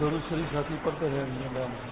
ضرور شریف ساتھی پڑھتے رہے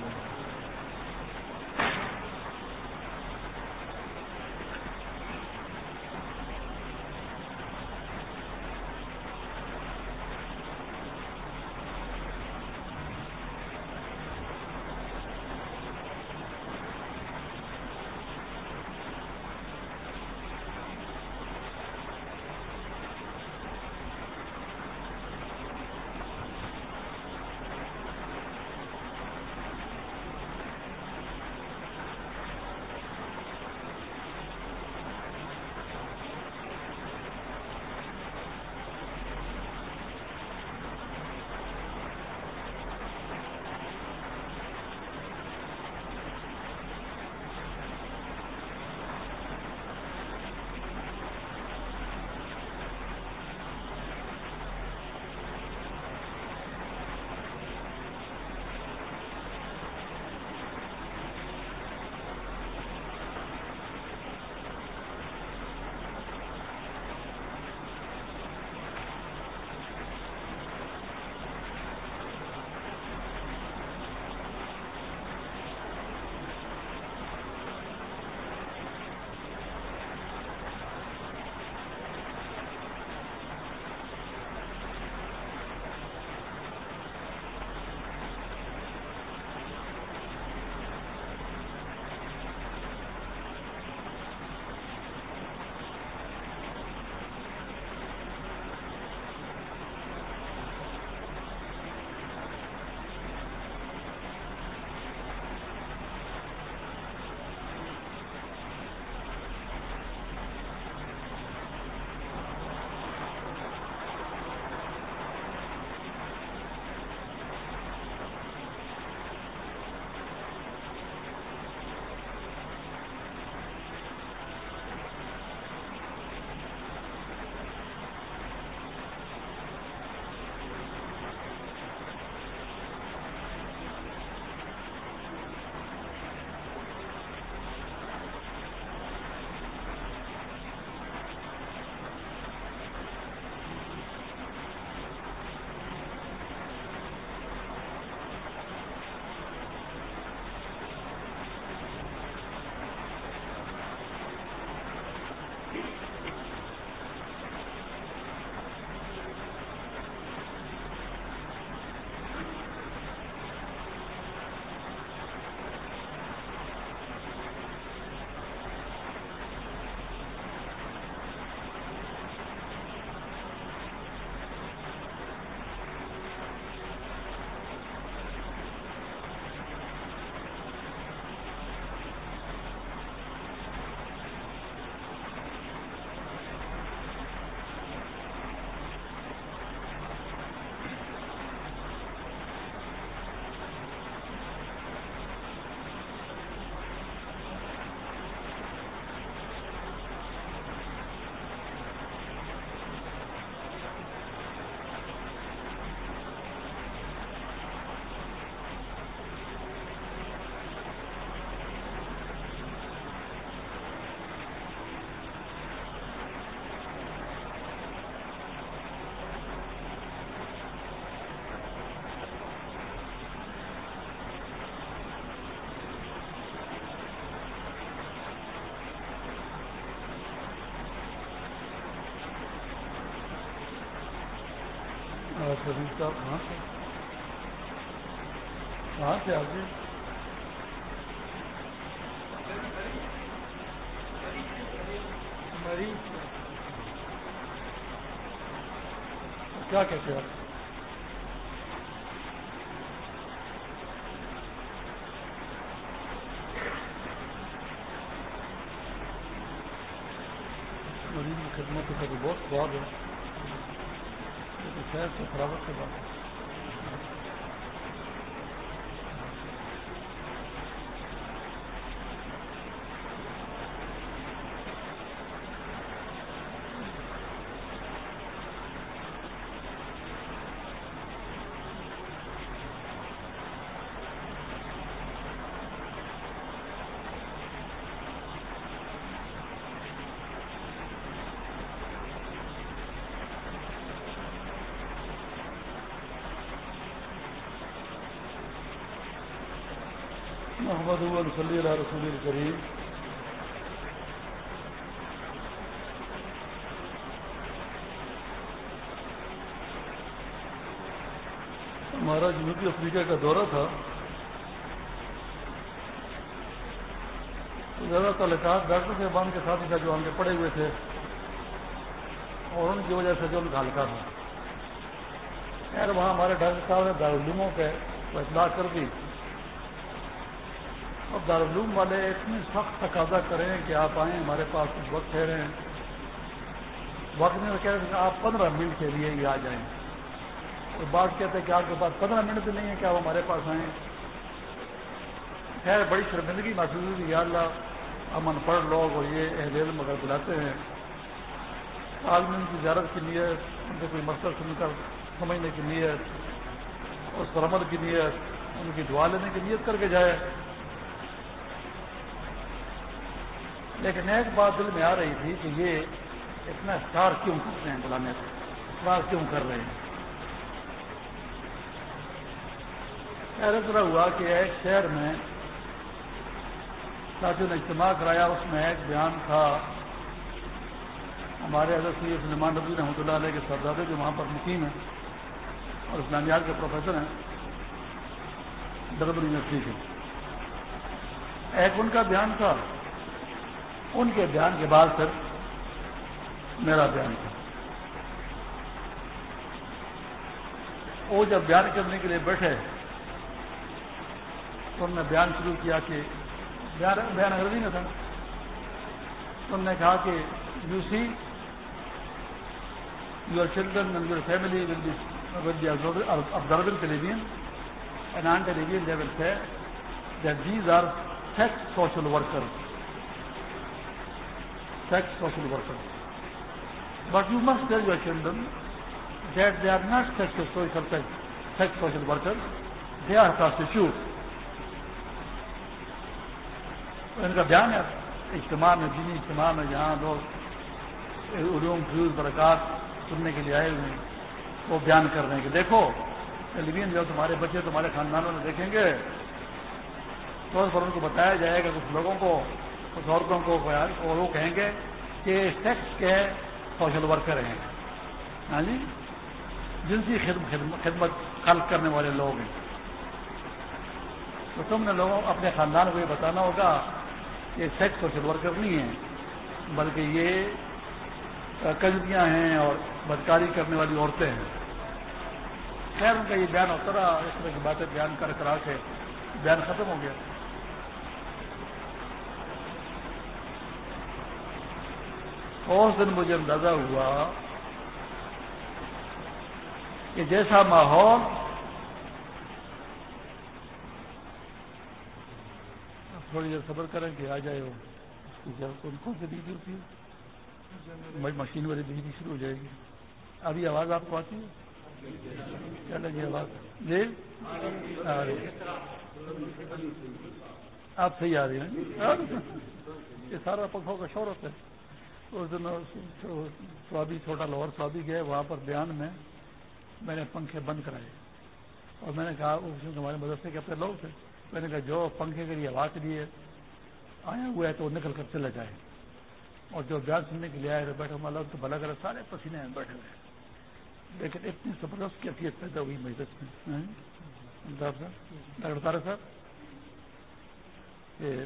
شریف صاحب کہاں سے کہاں سے آگے۔ مریض کیا کہتے ہیں آپ؟ مریض کی خدمت کا تو بہت سواد ہے۔ خیر سے فراوت کے بعد صلی اللہ رسول الکریم ہمارا جنوبی افریقہ کا دورہ تھا۔ زیادہ تعلقات ڈاکٹر صاحبان کے ساتھ جو ہم کے پڑے ہوئے تھے۔ اور ان کی وجہ سے جو ان کا ہلکا تھا۔ خیر، وہاں ہمارے ڈاکٹر صاحب نے دارالعلوموں کے اطلاع کر دی۔ اب دارالعلوم والے اتنی سخت تقاضا کریں کہ آپ آئیں، ہمارے پاس کچھ وقت ٹھہرے ہیں۔ وقت میں کہہ رہے ہیں آپ پندرہ منٹ کے لیے ہی آ جائیں۔ اور بات کہتے ہیں کہ آپ کے پاس پندرہ منٹ بھی نہیں ہے کہ آپ ہمارے پاس آئیں۔ خیر، بڑی شرمندگی محسوس ہوئی، یا اللہ امن پڑھ لوگ اور یہ اہل علم مگر بلاتے ہیں۔ عالم ان کی زیارت کی نیت، ان سے کوئی مسئلہ سن کر سمجھنے کی نیت، اور سرمد کی نیت، ان کی دعا لینے کی نیت کر کے جائے۔ لیکن ایک بات دل میں آ رہی تھی کہ یہ اتنا اسٹار کیوں کرتے ہیں بلانے سے اسٹار کیوں کر رہے ہیں؟ ایسا طرح ہوا کہ ایک شہر میں ساتھیوں نے اجتماع کرایا، اس میں ایک بیان تھا۔ ہمارے حضرت سید سلمان نبی رحمۃ اللہ علیہ کے سردادے جو وہاں پر مقیم ہیں اور اسلامیات کے پروفیسر ہیں ڈربل یونیورسٹی کے۔ ایک ان کا بیان تھا۔ ان کے بیان کے بعد پھر میرا بیان تھا۔ وہ جب بیان کرنے کے لیے بیٹھے تو انہوں نے بیان شروع کیا کہ بیان انگریزی میں تھا۔ انہوں نے کہا کہ you see your children and your family will be will be observe television and on television they will say that these are sex social worker sex social worker but you must tell your children that they are not sex sex social worker they are prostitute ان کا بیان ہے اجتماع میں دینی اجتماع میں جہاں لوگ علوم فیوز برکات سننے کے لیے آئے ہوئے ہیں وہ بیان کر رہے ہیں کہ دیکھو ٹیلی ویژن جو تمہارے بچے تمہارے خاندانوں میں دیکھیں گے تو اس پر ان کو بتایا جائے گا کچھ لوگوں کو کچھ عورتوں کو اور وہ کہیں گے کہ سیکس کے سوشل ورکر ہیں۔ ہاں جی؟ جنسی خدمت خلق کرنے والے لوگ ہیں۔ تو تم نے لوگوں اپنے خاندان کو یہ بتانا ہوگا یہ سیکس سوشل ورکر نہیں ہیں، بلکہ یہ کجبیاں ہیں اور بدکاری کرنے والی عورتیں ہیں۔ خیر، ان کا یہ بیان ہوتا رہا، اس طرح کی باتیں بیان کر کرا کے بیان ختم ہو گیا۔ اس دن مجھے اندازہ ہوا کہ جیسا ماحول تھوڑی دیر صبر کریں کہ آ جائے وہ اس کی کون کون سی بجلی ہوتی ہے مشین والی بجلی شروع ہو جائے گی۔ ابھی آواز آپ کو آتی ہے؟ کیا لگی جی، آواز۔ جی؟ آپ صحیح آ رہی ہیں۔ یہ سارا پنکھوں کا شور ہوتا ہے۔ اس دن سوابی چھوٹا لاہور سوابی گئے، وہاں پر بیان میں میں نے پنکھے بند کرائے۔ اور میں نے کہا ہمارے مدرسے کے اپنے لوگ تھے۔ میں نے کہا، جو پنکھے کے لیے آواز کے لیے آیا ہوا ہے تو وہ نکل کر چلا جائے۔ اور جو بیان سننے کے لیے آئے تو بیٹھے مالا تو بھلا کرے سارے پسینے ہیں بیٹھے ہوئے لیکن اتنی زبردست کیفیت پیدا ہوئی مجلس میں۔ ہاں؟ ڈاکٹر طارق صاحب کہ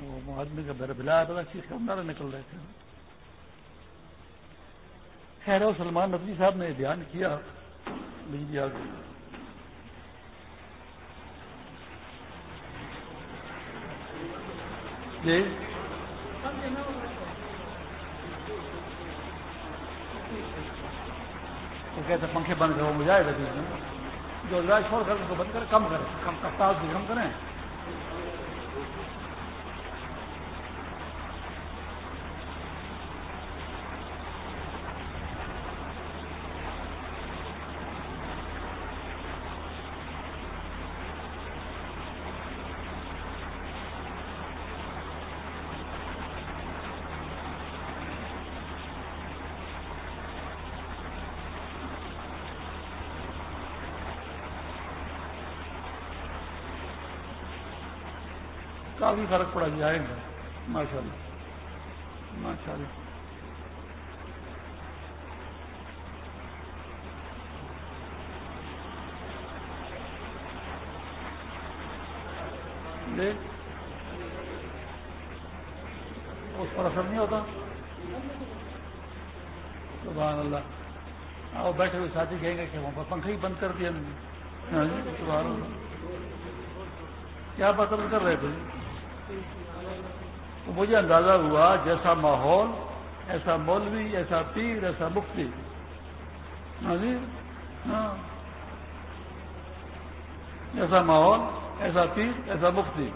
وہ آدمی کا بیر بلا بڑا چیز کا اندارہ نکل رہے تھے۔ خیر سلمان نبی صاحب نے بیان کیا۔ بجلی آ گئی جی۔ وہ کہتے پنکھے بند کرو مجھے آئے گا جو رائے چھوڑ کر اس کو بند کرے، کم کرے، کم کفتار بھی کم کریں۔ فرق پڑا جی، جائے گا۔ ماشاء اللہ ماشاء اللہ اس پر اثر نہیں ہوتا۔ سبحان اللہ۔ آؤ بیٹھے ہوئے ساتھی کہیں گے کہ وہاں پر پنکھا ہی بند کر دیا ہاں جی، سبحان اللہ۔ کیا بات کر رہے تھے؟ تو مجھے اندازہ ہوا جیسا ماحول، ایسا مولوی، ایسا پیر، ایسا مفتی۔ ہاں, جی؟ ہاں۔ ماحول، ایسا پیر، ایسا مفتی۔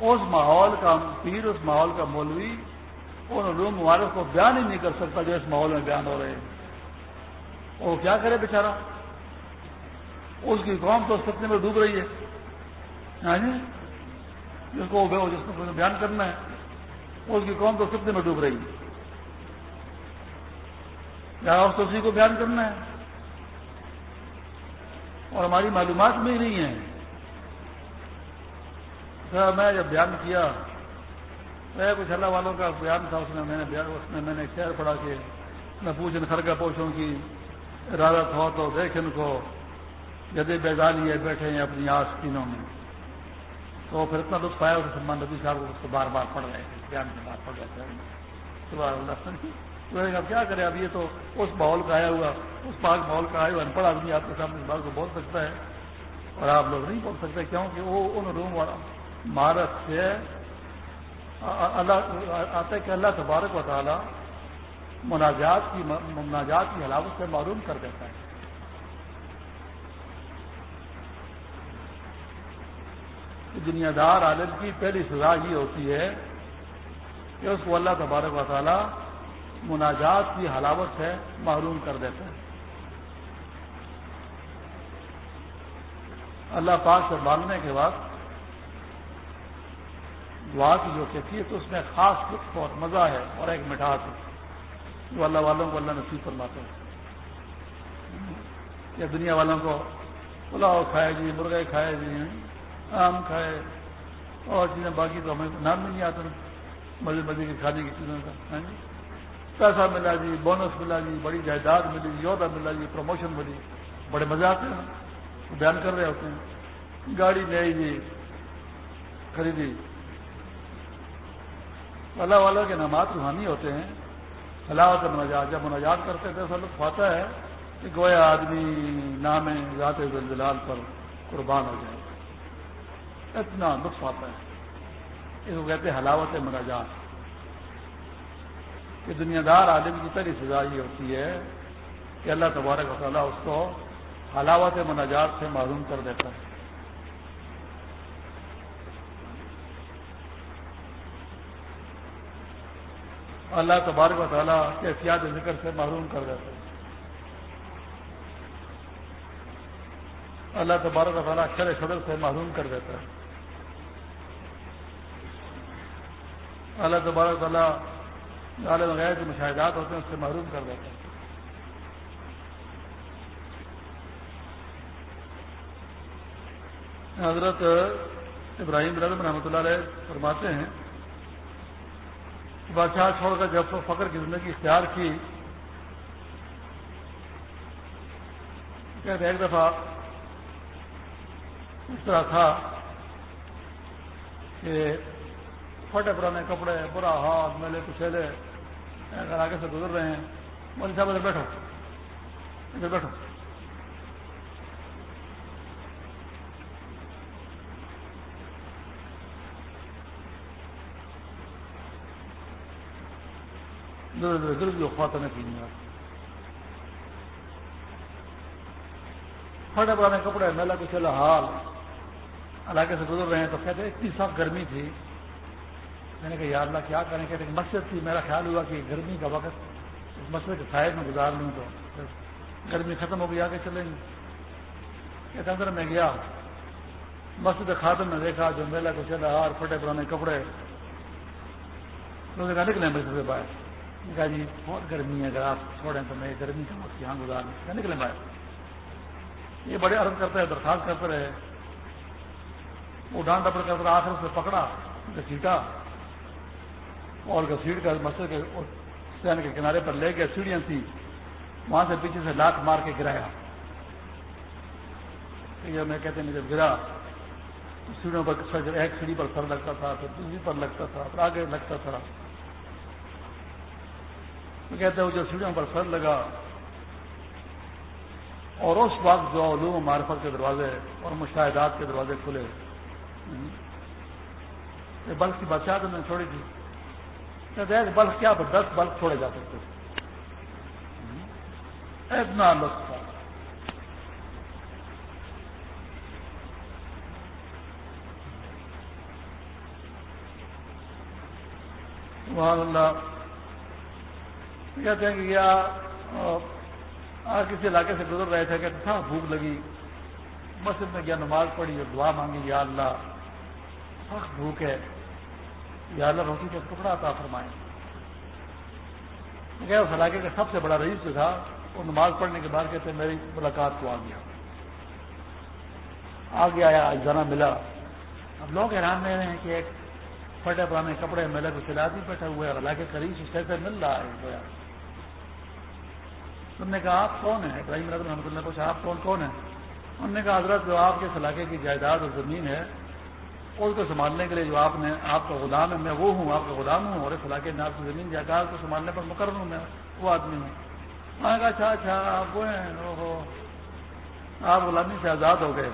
اس ماحول کا پیر، اس ماحول کا مولوی، ان علوم مبارک کو بیان ہی نہیں کر سکتا جو اس ماحول میں بیان ہو رہے ہیں۔ وہ کیا کرے بیچارہ؟ اس کی قوم تو سپنے میں ڈوب رہی ہے۔ یعنی جس کو جس کو بیان کرنا ہے، اس کی قوم تو سپنے میں ڈوب رہی ہے۔ یا اس اسی کو بیان کرنا ہے۔ اور ہماری معلومات میں ہی نہیں ہے میں جب بیان کیا، میں کچھ اللہ والوں کا بیان تھا، اس میں میں نے اس میں میں نے شہر پڑھا کہ میں پوچھن خرگا پوچھوں کی ارادت ہو تو دیکھ ان کو، جدے بیگانی ہے بیٹھے ہیں اپنی آس تینوں میں۔ تو پھر اتنا لطف آیا کہ سلمان نبی صاحب اس کو بار بار پڑھ رہے تھے بیان کے بار پڑھ رہے تھے اب کیا کرے اب یہ تو اس ماحول کا آیا ہوا، اس پاک ماحول کا آیا ہوا ان پڑھ آدمی آپ کے سامنے اس بات کو بول سکتا ہے۔ اور آپ لوگ نہیں بول سکتے، کیونکہ وہ ان روم والا مہارت سے اللہ آتا ہے کہ اللہ تبارک و تعالی مناجات کی مناجات کی حلاوت سے معلوم کر دیتا ہے۔ دنیا دار عالم کی پہلی سزا یہ ہوتی ہے کہ اس کو اللہ تبارک و تعالی مناجات کی حلاوت سے معروم کر دیتا ہے۔ اللہ پاک سے مانگنے کے بعد دعا کی جو کیفیت اس میں خاص بہت مزہ ہے اور ایک مٹھاس ہے جو اللہ والوں کو اللہ نصیب فرماتے ہیں۔ یا دنیا والوں کو پلاؤ کھائے جی مرغے کھائے جی آم کھائے اور چیزیں باقی تو ہمیں نام نہیں آتا مزے مزے کی کھانے کی چیزوں کا۔ ہاں جی۔ پیسہ ملا جی بونس ملا جی بڑی جائیداد ملی جی عہدہ ملا جی پروموشن ملی۔ بڑے مزے آتے ہیں۔ بیان کر رہے ہوتے ہیں۔ گاڑی لے جی خریدی۔ اللہ والوں کے نماز روحانی ہوتے ہیں۔ حلاوت مناجات، جب مناجات کرتے تھے ایسا لطف آتا ہے کہ گویا آدمی نام ذات زلزلال پر قربان ہو جائے۔ اتنا لطف آتا ہے۔ اس کو کہتے ہیں حلاوت مناجات۔ کہ دنیا دار عالم کی پہلی سزا یہ ہوتی ہے کہ اللہ تبارک و تعالیٰ اس کو حلاوت مناجات سے معلوم کر دیتا ہے۔ اللہ تبارک و تعالیٰ کے احتیاط ذکر سے معلوم کر دیتا ہے۔ اللہ تبارک و تعالیٰ اکثر صدر سے معلوم کر دیتا ہے۔ اللہ تبارک تعالیٰ عالم غیر کے مشاہدات ہوتے ہیں، اس سے محروم کر دیتے ہیں۔ حضرت ابراہیم رضم رحمۃ اللہ علیہ فرماتے ہیں، بادشاہ چھوڑ کر جب فخر کی زندگی اختیار کی، کہتے ایک دفعہ اس طرح تھا کہ پھٹے پرانے کپڑے، برا ہاتھ، میلے کچیلے اگر آگے سے گزر رہے ہیں مودی صاحب ادھر بیٹھو۔ ادھر بیٹھو۔ جو خواتین کی پھٹے پرانے کپڑے میلا کچیلا حال علاقے سے گزر رہے ہیں تو کہتے اتنی سخت گرمی تھی۔ میں نے کہا، یا اللہ، کیا کریں کہتے مسجد تھی. میرا خیال ہوا کہ گرمی کا وقت اس مسجد کے سائڈ میں گزار لوں تو گرمی ختم ہو گئی، آگے چلیں گے۔ اندر میں گیا، مسجد خاتم میں دیکھا، جو میلا کو چلا، ہار پھٹے، پرانے کپڑے۔ کہا نکلے مسجد سے باہر. کہا جی بہت گرمی ہے، اگر آپ چھوڑیں تو میں گرمی کا وقت یہاں گزار لوں. نکلے باہر. یہ بڑے عرض کرتے ہیں درخواست کرتے رہے۔ وہ ڈانٹ ڈپڑ کر آخر سے پکڑا گھسیٹا اور گھسیٹ کر مسجد کے سین کے کنارے پر لے گیا سیڑھیاں تھیں، وہاں سے پیچھے سے لاکھ مار کے گرایا۔ میں کہتے ہیں، جب گرا سیڑھیوں پر ایک سیڑھی پر سر لگتا تھا، پھر دوسری پر لگتا تھا، پھر آگے لگتا تھا۔ میں کہتے ہیں جو سیڑھیوں پر سر لگا، اور اس وقت جو علوم معرفت کے دروازے اور مشاہدات کے دروازے کھلے۔ بلک کی بادشاہ تو میں چھوڑی تھی۔ اچھا، بلک کیا دس بلک چھوڑے جا سکتے اتنا لطف تھا۔ اللہ۔ کہتے ہیں کہ کسی علاقے سے گزر رہے تھے کہ تھا، بھوک لگی۔ مسجد میں گیا، نماز پڑھی اور دعا مانگی، یا اللہ، سخت بھوک ہے۔ یا اللہ روٹی کا ٹکڑا تھا فرمائیں گیا اس علاقے کا سب سے بڑا رئیس جو تھا، وہ نماز پڑھنے کے بعد کہتے میری ملاقات کو آ گیا آگے آیا جانا ملا۔ اب لوگ حیران رہے ہیں کہ ایک پھٹے پرانے کپڑے میلے کو چلا دی، بیٹھا ہوا ہے علاقے قریب اس سے مل رہا ہے۔ انہوں نے کہا، آپ کون ہیں؟ ابراہیم رحمۃ اللہ نے پوچھا آپ کون کون ہیں؟ انہوں نے کہا، حضرت جو آپ کے اس علاقے کی جائیداد اور زمین ہے اس کو سنبھالنے کے لیے جو آپ نے آپ کا غلام ہے، میں وہ ہوں، آپ کا غلام ہوں، اور اس علاقے میں آپ کی زمین، جائیداد کو سنبھالنے پر مقرر ہوں میں، وہ آدمی ہوں۔ میں نے کہا اچھا اچھا آپ وہ ہیں آپ غلامی سے آزاد ہو گئے،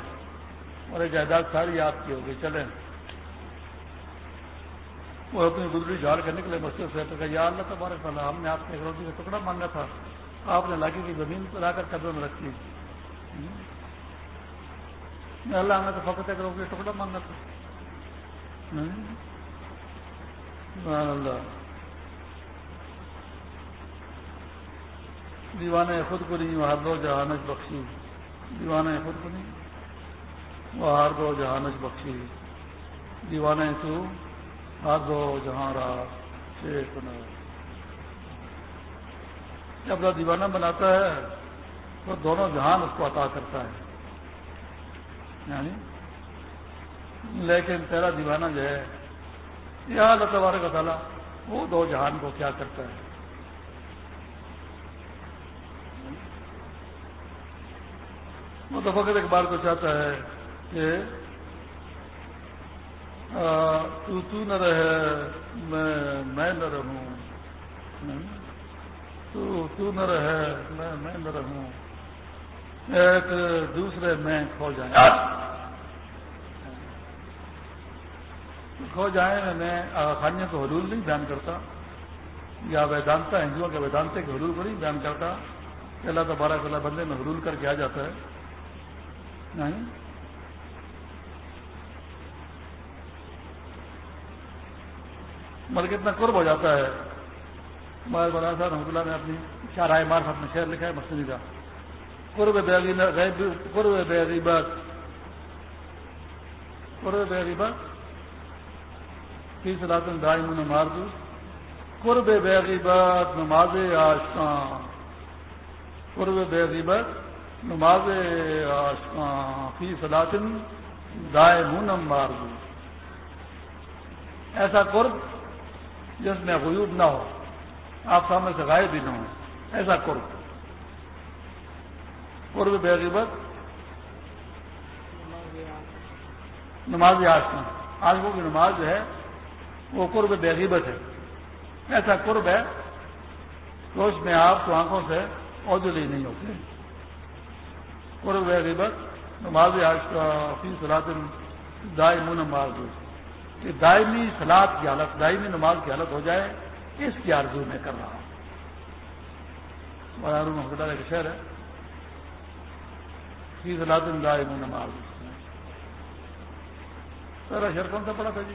اور یہ جائیداد ساری آپ کی ہو گئی، چلیں۔ وہ اپنی گزری جھاڑ کے نکلے مسجد سے تو کہ یا اللہ تبارک اللہ ہم نے آپ کے روٹی کا ٹکڑا مانگا تھا، آپ نے علاقے کی زمین پر لا کر قدر میں رکھی اللہ ہمیں تو فقط ایک روٹی کا ٹکڑا مانگا تھا۔ دیوانے خود کو نہیں، وہ ہر دو جہانج بخشی۔ دیوانے خود کو نہیں، وہ ہر دو جہانج بخشی۔ دیوانے تو ہر دو جہاں رہا جب وہ دیوانہ بناتا ہے تو دونوں جہان اس کو عطا کرتا ہے۔ یعنی لیکن تیرا دیوانہ جو ہے، یہ اللہ تبارک کا تعالیٰ وہ دو جہان کو کیا کرتا ہے؟ وہ تو ایک بار کو چاہتا ہے کہ تو تو نہ رہے، میں میں نہ رہوں۔ تو تو نہ رہے، میں میں نہ رہوں۔ ایک دوسرے میں کھو جائیں۔ کھو جائیں میں خانیہ کو حلول نہیں بیان کرتا۔ یا ویدانتا، ہندوؤں کے ویدانتے کے حلول کو نہیں بیان کرتا۔ کہ اللہ تبارہ اللہ بندے میں حلول کر کے آ جاتا ہے۔ نہیں۔ بلکہ اتنا قرب ہو جاتا ہے۔ ہمارے بلا صاحب رحمۃ اللہ نے اپنی چار آئے مار اپنے شہر لکھا ہے مسجد کا۔ قرب قرب بے غیبت قرب بے غیبت تیس راتن دائی من قرب بے غیبت نماز آشکان۔ قرب بے غیبت نماز آشکان۔ فی سلاطن دائے منم مار دوں ایسا قرب جس میں غیوب نہ ہو۔ آپ سامنے سے غائب بھی نہ ہو ایسا قرب۔ قرب بے غیبت نماز آج آج وہ کی نماز جو ہے۔ وہ قرب بے غیبت ہے۔ ایسا قرب ہے کہ اس میں آپ کو آنکھوں سے اوجلی نہیں ہوتے۔ قرب بے غیبت، نماز آج کا فی صلاح نماز کہ دائمی سلاد کی حالت، دائمی نماز کی حالت ہو جائے، اس کی آرزو میں کر رہا ہوں۔ محمد اللہ کا شہر ہے۔ فی سلاد دائمی نماز سر، شہر کون سا پڑا تھا جی؟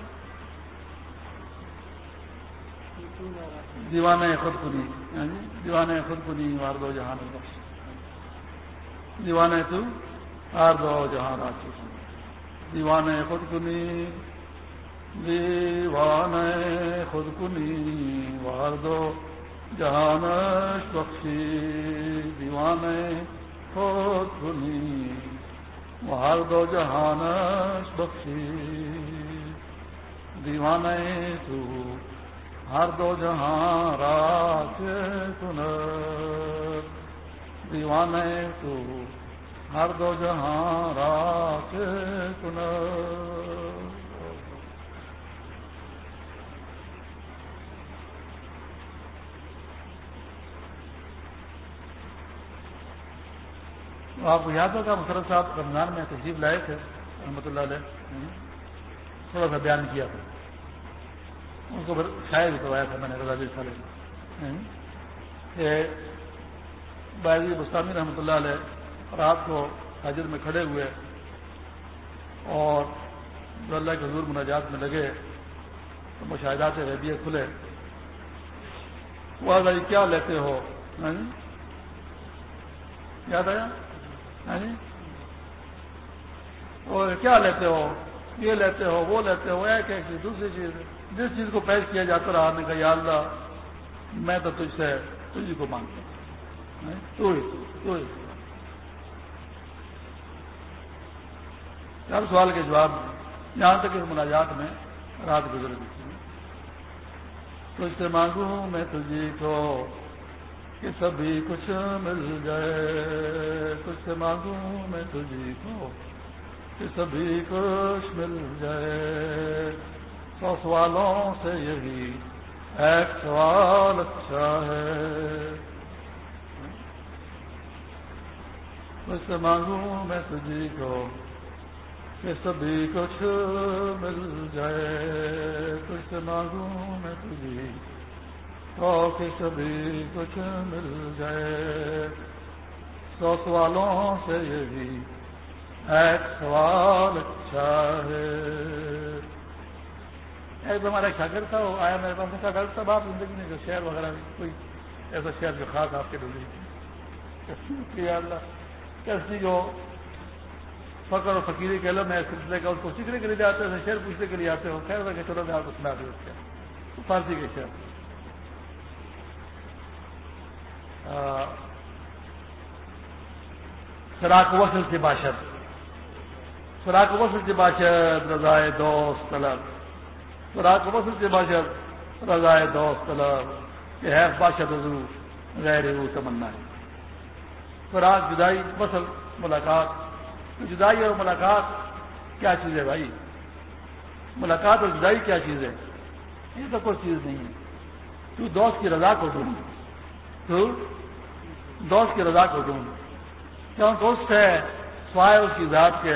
دیوانے خود کنی یعنی دیوانے خود کنی وار دو جہان بخش دیوانے تو ہار دو جہان راج دیوانے خود کنی دیوان خود کنی وار دو جہانش بخشی۔ دیوان خود کنی وہ دو جہان بخشی۔ دیوانے تو ہر دو جہاں راج سن۔ دیوانے تو ہر دو جہاں راج سن۔ آپ کو یاد ہوگا مسرت صاحب رمضان میں تشریف لائے تھے رحمۃ اللہ علیہ تھوڑا سا بیان کیا تھا۔ ان کو شاید کروایا تھا میں نے، رضا جی سالے جی۔ کہ بائی بستانی جی، رحمۃ اللہ علیہ رات کو حاضر میں کھڑے ہوئے اور جو اللہ کے حضور مناجات میں لگے، تو مشاہدات ریبیے کھلے۔ وہ کیا لیتے ہو؟ ہاں یاد آیا؟ ہاں اور کیا لیتے ہو؟ یہ لیتے ہو، وہ لیتے ہو، ایک ایک چیز، دوسری چیز۔ جس چیز کو پیش کیا جاتا رہا، نے کہا، یا اللہ، میں تو تجھ سے، تجھ کو مانگتا ہوں۔ تو ہی ہر سوال کے جواب یہاں تک اس مناجات میں رات گزر گئی تجھ سے مانگوں میں تجھے کو کہ سبھی کچھ مل جائے۔ کچھ مانگوں میں تجھی کو کہ سبھی کچھ مل جائے۔ سو سوالوں سے یہی ایک سوال اچھا ہے۔ کچھ مانگوں میں تجھی کو کہ سبھی کچھ مل جائے۔ کچھ مانگوں میں تجھی کہ سبھی کچھ مل جائے۔ سو سوالوں سے یہ بھی ایک سوال اچھا ہے۔ ایک ہمارا شاگرد تھا؟ وہ آیا میرے پاس کہا ڈاکٹر صاحب آپ زندگی میں جو شہر وغیرہ بھی، کوئی ایسا شہر جو خاص آپ کے ڈولی اللہ کیسی جو فقر اور فقیری کے علم ہے سلسلے کا اس کو سیکھنے کے لیے جاتے ہیں، شہر پوچھنے کے لیے آتے ہو خیر کہ چلو میں آپ کو سنا دوں فارسی کے شہر۔ سراک وصل سے باشد۔ سراک وصل سے باشد، رضائے، دوست، طلب۔ سراک وصل سے باشد رضائے دوست طلب یہ ہے باشد حضور غیر وہ تمنا ہے۔ سراک جدائی وصل ملاقات۔ جدائی اور ملاقات کیا چیز ہے بھائی؟ ملاقات اور جدائی کیا چیز ہے؟ یہ تو کوئی چیز نہیں ہے۔ تو دوست کی رضا کو ڈھونڈ۔ تو دوست کی رضا کو ڈھونڈ۔ کیوں؟ دوست ہے، سوائے اس کی ذات کے،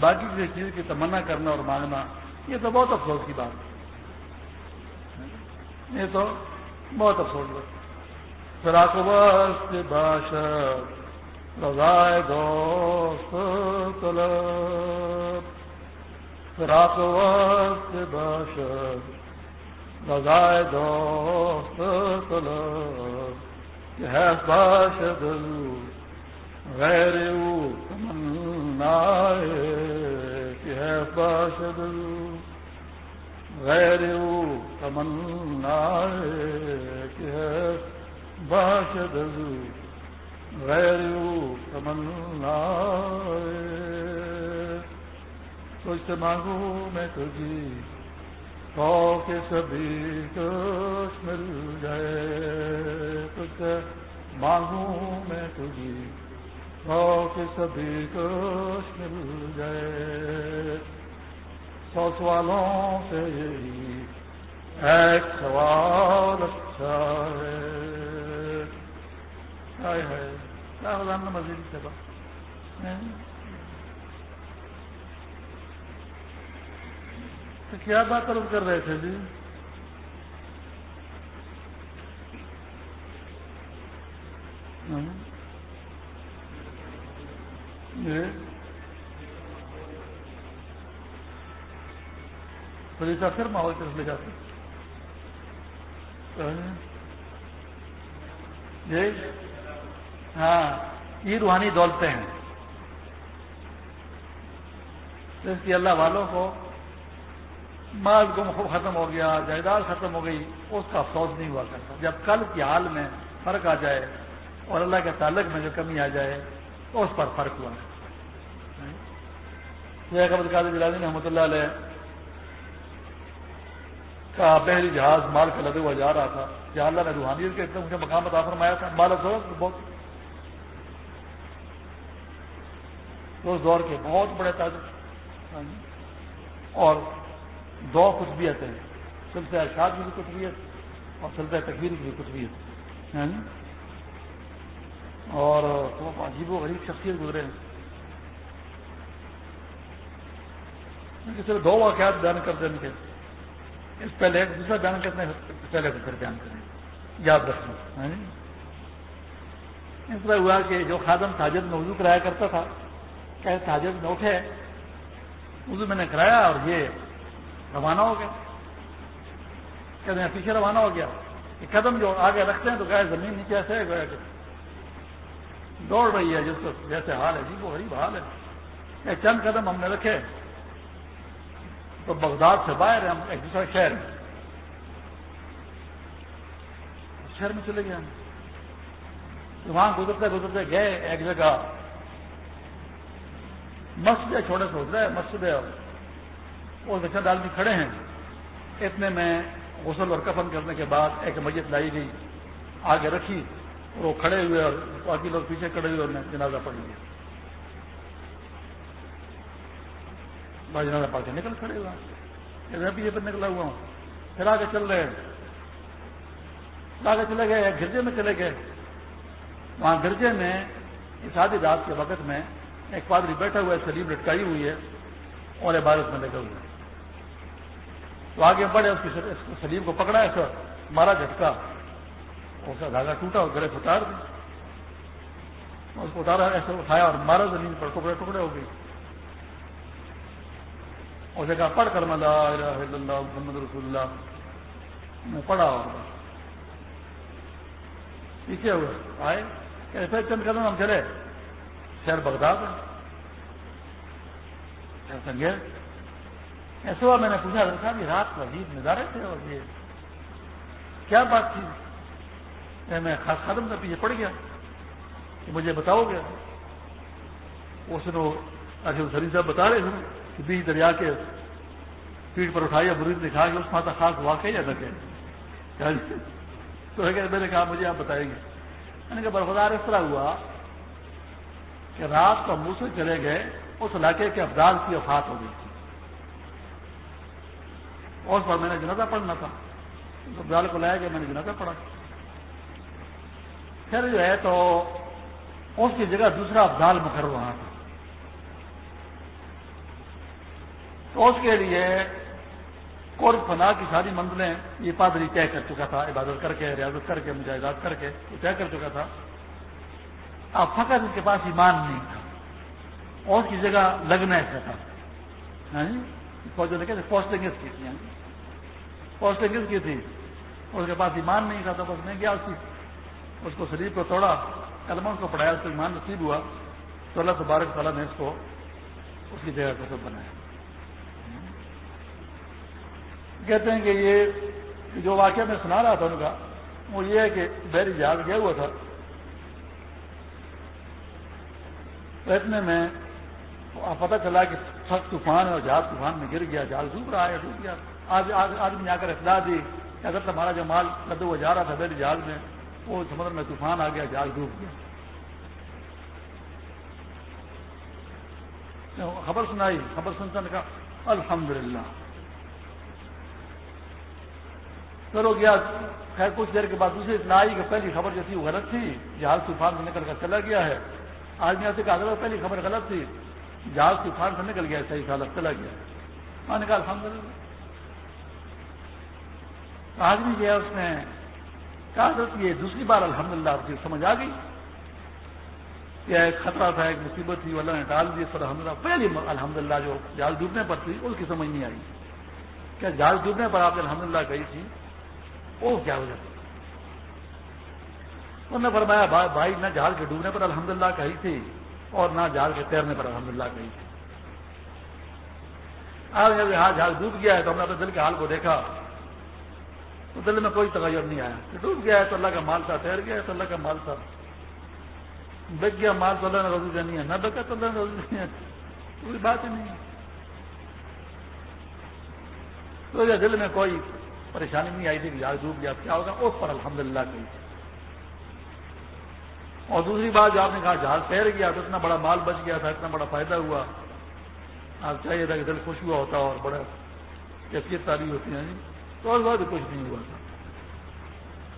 باقی کسی چیز کی تمنا کرنا اور مانگنا۔ یہ تو بہت افسوس کی بات ہے۔ یہ تو بہت افسوس بات فراق وقت باش رضائے دوست طلب۔ فراق وقت باش رضائے دوست طلب۔ ہے باشد غیر تمنا کہ ہے باشد غیر تمنا باشد غیر تمنا سوچ مانگوں میں تجھی کے سبھی کچھ مل جائے کچھ مانگوں میں تجھی کے سبھی کچھ مل جائے سو سوالوں سے یہی ایک سوال اچھا ہے۔ مزید سے تو کیا بات طلب کر رہے تھے جی؟ ہاں۔ پولیس پھر ماحول طرف لے جاتے جی ہاں یہ روحانی دولتیں ہیں۔ اس کی اللہ والوں کو مال گم ختم ہو گیا، جائیداد ختم ہو گئی، اس کا افسوس نہیں ہوا کرتا۔ جب کل کی حال میں فرق آ جائے اور اللہ کے تعلق میں جو کمی آ جائے تو اس پر فرق ہوا۔ جی، قادر جلانی رحمۃ اللہ علیہ کا پہلی جہاز مال کا لدے ہوا جا رہا تھا جہاں اللہ نے روحانیت کے اتنے مجھے مقام بتا فرمایا تھا، مال بہت اس دور کے بہت بڑے تاجر ہاں جی۔ اور دو کچھ ہیں سلسلہ ارشاد کی بھی کچھ اور سلسلہ تقبیر کی بھی کچھ بھی ہاں جی۔ اور عجیب و غریب شخصیت گزرے ہیں۔ صرف دو واقعات بیان کرتے ہیں اس پہلے ایک دوسرا بیان کرتے ہیں، پہلے پھر بیان کریں یاد رکھنا ہاں جی؟ اس طرح ہوا کہ جو خادم تاجر میں وضو کرایا کرتا تھا کہ تاجر میں اٹھے وضو میں نے کرایا اور یہ روانہ ہو گیا۔ کہتے ہیں، پیچھے روانہ ہو گیا۔ یہ قدم جو آگے رکھتے ہیں تو گائے زمین نیچے ایسے گیا دوڑ رہی ہے، جس کو جیسے حال ہے جی وہ غریب حال ہے۔ یہ چند قدم ہم نے رکھے۔ تو بغداد سے باہر ہم ایک دوسرے شہر میں۔ شہر میں چلے گئے ہم۔ وہاں گزرتے گزرتے گئے ایک جگہ۔ مسجد چھوڑے سے اترے مسجد اور چند آدمی کھڑے ہیں۔ اتنے میں غسل اور کفن کرنے کے بعد ایک مسجد لائی گئی، آگے رکھی اور وہ کھڑے ہوئے اور باقی لوگ پیچھے کھڑے ہوئے اور جنازہ پڑ لیا۔ میں جنازہ پڑھ کے نکل کھڑے ہوا پیچھے پر نکلا ہوا ہوں۔ پھر آگے چل رہے آگے چلے گئے گرجے میں چلے گئے۔ وہاں گرجے میں، اس آدھی رات کے وقت میں، ایک پادری بیٹھا ہوا ہے، سلیم لٹکائی ہوئی ہے اور عبادت میں لگے ہوئے تو آگے بڑھے، اس کی سلیم کو پکڑا، ایسا مارا، جھٹکا۔ اس کا دھاگا ٹوٹا اور گرے اتار دی اس کو اتارا ایسے اٹھایا اور مارا، زمین پر ٹکڑے ٹکڑے ہو گئی اور جگہ پڑھ کر میں اللہ محمد رسول اللہ میں پڑھا ہوگا پیچھے ہوئے آئے؟ ایسے چند قدم ہم چلے۔ شہر بغداد سنگے ایسے ہوا میں نے پوچھا صاحب، یہ رات کو عجیب نظارے تھے اور یہ کیا بات تھی؟ میں خاص قدم کا پیچھے پڑ گیا کہ مجھے بتاؤ گے۔ اس نے سری صاحب بتا رہے تھے۔ کہ بیچ دریا کے پیٹ پر اٹھائی برید دکھا کے اس ماتا خاص واقع یا نہ تو میں نے کہا، مجھے آپ بتائیں گے۔ میں نے کہا برفدار اس طرح ہوا کہ رات کو منہ سے چلے گئے، اس علاقے کے افدال کی وفات ہو گئی۔ تھی اور اس پر میں نے جنازہ پڑھنا تھا۔ افدال کو لایا گیا میں نے جنازہ پڑھا۔ پھر جو ہے تو اس کی جگہ دوسرا افدال مقرر وہاں تھا۔ تو اس کے لیے قرب فنا کی ساری منزلیں یہ پادری طے کر چکا تھا، عبادت کر کے، ریاضت کر کے، مجاہدات کر کے طے کر چکا تھا۔ اب فقط اس کے پاس ایمان نہیں تھا۔ اور اس کی جگہ لگنا ایسا تھا۔ ہاں جی؟ فوجوں نے کہتے پوسٹنگ کی تھی؟ ہاں جی؟ پوسٹنگ کی تھی؟ اس کے پاس ایمان نہیں تھا تو بس میں گیا اس کی؟ اس کو شریف کو توڑا کلموں کو پڑھایا اس کو ایمان نصیب ہوا۔ تو اللہ تبارک تعالیٰ نے اس کو اس کی جگہ کو سب بنایا۔ کہتے ہیں کہ یہ جو واقعہ میں سنا رہا تھا ان کا، وہ یہ ہے کہ بحری جہاز گیا ہوا تھا۔ اتنے میں پتہ چلا کہ سخت طوفان ہے اور جہاز طوفان میں گر گیا، جہاز ڈوب رہا ہے، ڈوب گیا۔ آج آدمی آ کر اطلاع دی کہ اگر ہمارا جو مال لدو ہوا جا رہا تھا بحری جہاز میں، وہ سمندر میں طوفان آ گیا، جہاز ڈوب گیا۔ خبر سنائی، خبر سنتا نے کہا الحمدللہ۔ پھر ہو گیا، خیر کچھ دیر کے بعد دوسری اطلاع آئی کہ پہلی خبر جو تھی وہ غلط تھی، جہاز طوفان سے نکل کر چلا گیا ہے۔ آج سے کہا پہلی خبر غلط تھی۔ جہاز طوفان سے نکل گیا صحیح سالت چلا گیا۔ میں نے کہا الحمد للہ آدمی گیا اس نے کہا حضرت یہ دوسری بار الحمد للہ آپ کی سمجھ آ گئی۔ کہ ایک خطرہ تھا، ایک مصیبت تھی، اللہ نے ڈال دی پر الحمد للہ پہلی الحمد للہ جو جال ڈوبنے پر تھی، اس کی سمجھ نہیں آئی۔ کیا جال ڈوبنے پر آپ نے الحمد للہ کہی تھی؟ وہ کیا وجہ؟ انہوں نے فرمایا، بھائی نہ جہاز کے ڈوبنے پر الحمدللہ کہی تھی اور نہ جہاز کے تیرنے پر الحمدللہ کہی تھی۔ آج جب یہاں جہاز ڈوب گیا ہے تو ہم نے اپنے دل کے حال کو دیکھا۔ تو دل میں کوئی تغیر نہیں آیا۔ ڈوب گیا ہے تو اللہ کا مال تھا، تیر گیا ہے تو اللہ کا مال تھا۔ بک گیا مال تو اللہ نے روزی دینی ہے، نہ بکا تو اللہ نے روزی دینی ہے۔ کوئی بات ہی نہیں۔ تو دل میں کوئی پریشانی نہیں آئی تھی کہ یار ڈوب گیا، کیا ہوگا؟ اس پر الحمد للہ کہی۔ اور دوسری بات جو آپ نے کہا جہاز تیر گیا تو اتنا بڑا مال بچ گیا تھا، اتنا بڑا فائدہ ہوا۔ آپ چاہیے تھا کہ دل خوش ہوا ہوتا اور بڑا کیفیت تاری ہوتی ہے تو اس بات کچھ نہیں ہوا تھا۔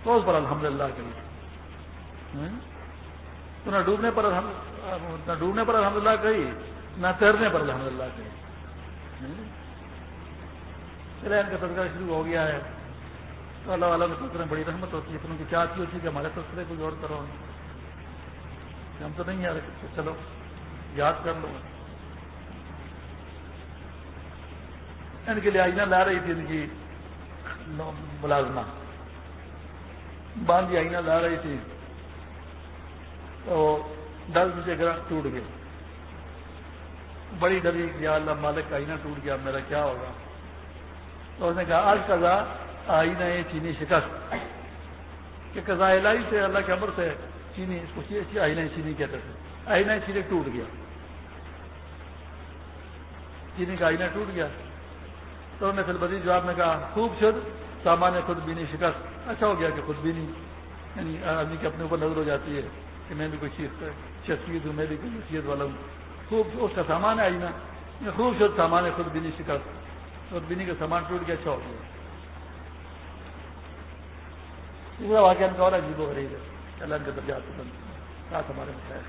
تو اس پر الحمد للہ کہی تو نہ ڈوبنے پر نہ ڈوبنے پر الحمد للہ کہی، نہ تیرنے پر الحمد للہ کہی چلے ان کا تذکرہ شروع ہو گیا ہے۔ تو اللہ والا کے تذکرے بڑی رحمت ہوتی ہے۔ ان کی چاہتی ہوتی ہے کہ ہمارے تذکرے کچھ اور کرو ہم تو نہیں یار۔ چلو، یاد کر لو۔ ان کے لیے آئینہ لا رہی تھی ان کی ملازمہ۔ باندھی آئینہ لا رہی تھی۔ تو ڈر مجھے گرا ٹوٹ گئے۔ بڑی ڈری یا اللہ مالک کا آئینہ ٹوٹ گیا، میرا کیا ہوگا؟ تو اس نے کہا، آج کا آئینہ ہے چینی شکست۔ کہ قضاء الہی سے، اللہ کے امر سے چینی، اس کو آئینہ چینی کہتے تھے۔ آئینہ چینی ٹوٹ گیا۔ چینی کا آئینہ ٹوٹ گیا۔ تو انہوں نے پھر بدی جواب میں کہا، خوب شد، سامان خود بینی شکست۔ اچھا ہو گیا کہ خود بینی۔ یعنی آدمی کے اپنے اوپر نظر ہو جاتی ہے کہ میں بھی کوئی چیز شخصیت ہوں، میں بھی کوئی نصیحت والا ہوں۔ خوب، اس کا سامان آئینہ خوب شد، سامان خود بینی شکست۔ اور بینی کا سامان ٹوٹ گیا اچھا ہو گیا دوسرا واقعہ ان کا اور عجیب و غریب ہے۔ اللہ ان کے درجات بند ساتھ ہمارے مسائل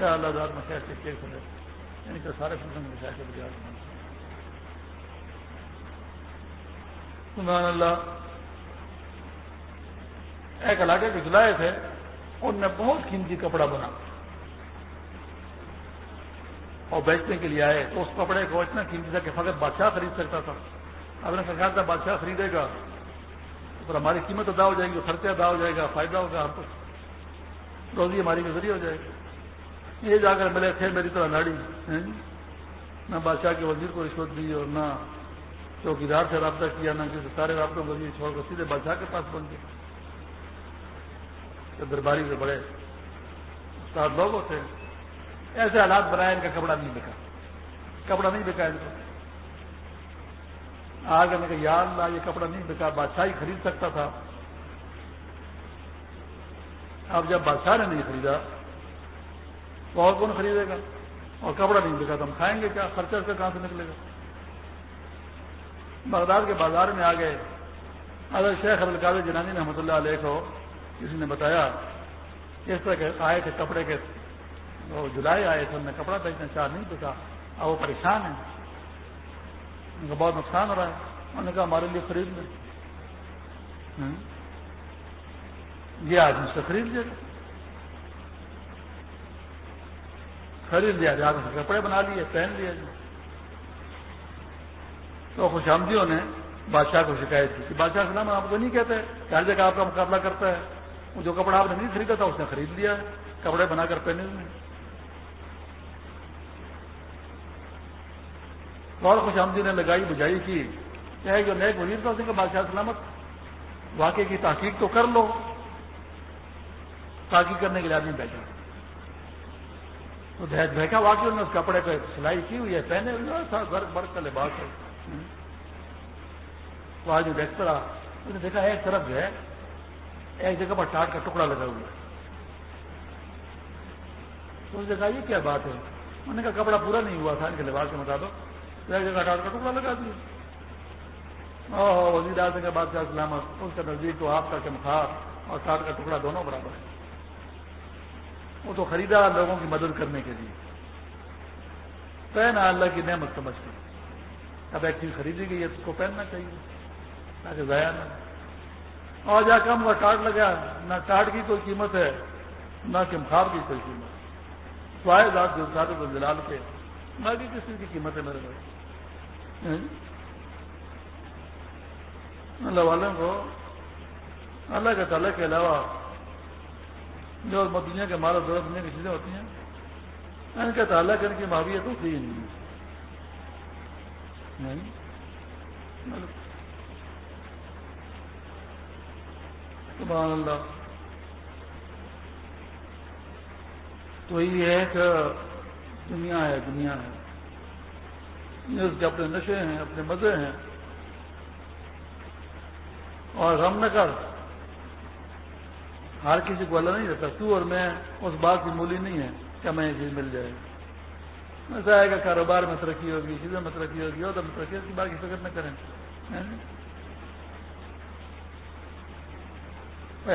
یا اللہ دار مسائل سے کیس ہے یعنی کہ سارے فلم مسائل کے درجات بند سبحان اللہ۔ ایک علاقے کے جلائے تھے ان نے بہت قیمتی کپڑا بنا۔ اور بیچنے کے لیے آئے تو اس کپڑے کو اتنا قیمتی تھا کہ فقط بادشاہ خرید سکتا تھا۔ اب نے سرکار تھا بادشاہ خریدے گا۔ تو ہماری قیمت ادا ہو جائے گی خرچہ ادا ہو جائے گا، فائدہ ہوگا ہم کو۔ روزی ہماری کے ذریعے ہو جائے گی یہ جا کر ملے تھے میری طرح ناڑی۔ ہاں جی؟ نہ بادشاہ کے وزیر کو رشوت دی اور نہ چوکیدار سے رابطہ کیا، نہ کسی سارے رابطوں کو چھوڑ کر سیدھے بادشاہ کے پاس بن گئے۔ درباری سے بڑے۔ استاد لوگ ہوتے ہیں۔ ایسے حالات بنائے ان کا کپڑا نہیں بکا۔ کپڑا نہیں بکا ان کو۔ آگے میں کہا، یا اللہ، یہ کپڑا نہیں بکا بادشاہ ہی خرید سکتا تھا۔ اب جب بادشاہ نے نہیں خریدا، تو اور کون خریدے گا؟ اور کپڑا نہیں بکا، تو ہم کھائیں گے کیا؟ خرچہ اس کا کہاں سے نکلے گا؟ بغداد کے بازار میں آ گئے۔ اگر شیخ ابل قادر جنانی رحمۃ اللہ علیہ کو کسی نے بتایا اس طرح کے آئے تھے کپڑے کے وہ جولائی آئے تھے انہوں نے کپڑا بیچنا چاہ نہیں بتا اب وہ پریشان ہیں۔ ان کا بہت نقصان ہو رہا ہے۔ انہوں نے کہا، ہمارے لیے خرید لیں۔ یہ آدمی سے خرید لیا۔ خرید لیا، جا کر کپڑے بنا لیے، پہن لیا تو خوش آمدیوں نے بادشاہ کو شکایت کی کہ بادشاہ سلام آپ کو نہیں کہتے کہ ہر جگہ آپ کا مقابلہ کرتا ہے؟ جو کپڑا آپ نے نہیں خریدا تھا، اس نے خرید لیا۔ کپڑے بنا کر پہنے ہوئے اور خوش آمدی نے لگائی، بجائی کی۔ چاہے جو نئے وزیر تھا کہ بادشاہ سلامت، واقعے کی تحقیق تو کر لو۔ تحقیق کرنے کے لیے آدمی بیٹھا۔ تو بہکا واقعی نے اس کپڑے پہ سلائی کی ہوئی ہے، پہنے ہوئے تھا گھر بڑھ کا لباس ہے۔ تو آج دیکھتا رہا اس نے دیکھا ایک طرف جو ہے، ایک جگہ پر ٹاٹ کا ٹکڑا لگا ہوا تو اس نے کہا، یہ کیا بات ہے؟ انہوں نے کہا، کپڑا پورا نہیں ہوا تھا ان کے لباس کے مطابق۔ جگہ ٹاٹ کا ٹکڑا لگا دیا او وزیر اعظم کے بعد سلامت، اس کا نزدیک تو آپ کا چمخار اور ٹاٹ کا ٹکڑا دونوں برابر ہے وہ تو خریدا لوگوں کی مدد کرنے کے لیے۔ پہنا اللہ کی نعمت سمجھ کر اب ایک چیز خریدی گئی ہے، اس کو پہننا چاہیے، تاکہ ضائع نہ اور جا کم کا ٹاٹ لگا، نہ ٹاٹ کی کوئی قیمت ہے، نہ چمخار کی کوئی قیمت۔ سوائے ذات جو سارے جلال کے، باقی کسی کی قیمت ہے میرے بھائی۔ ہاں جی؟ اللہ والوں کو اللہ کے تعلق کے علاوہ جو دنیا کے مال دولت دنیا کی چیزیں ہوتی ہیں، ان کے تعلق ان کی معاویت ہوتی ہی نہیں ہاں جی؟ سبحان اللہ۔ تو یہ ہے کہ دنیا ہے دنیا ہے۔ اس کے اپنے نشے ہیں، اپنے مزے ہیں۔ اور غم نہ کر ہر کسی کو اللہ نہیں رہتا تو اور میں اس بات کی مولی نہیں ہے کہ ہمیں یہ چیز مل جائے۔ گی ایسا آئے گا، کاروبار میں ترقی ہوگی چیزوں میں ترقی ہوگی، اور میں ترقی کی بات کی فکر نہ کریں۔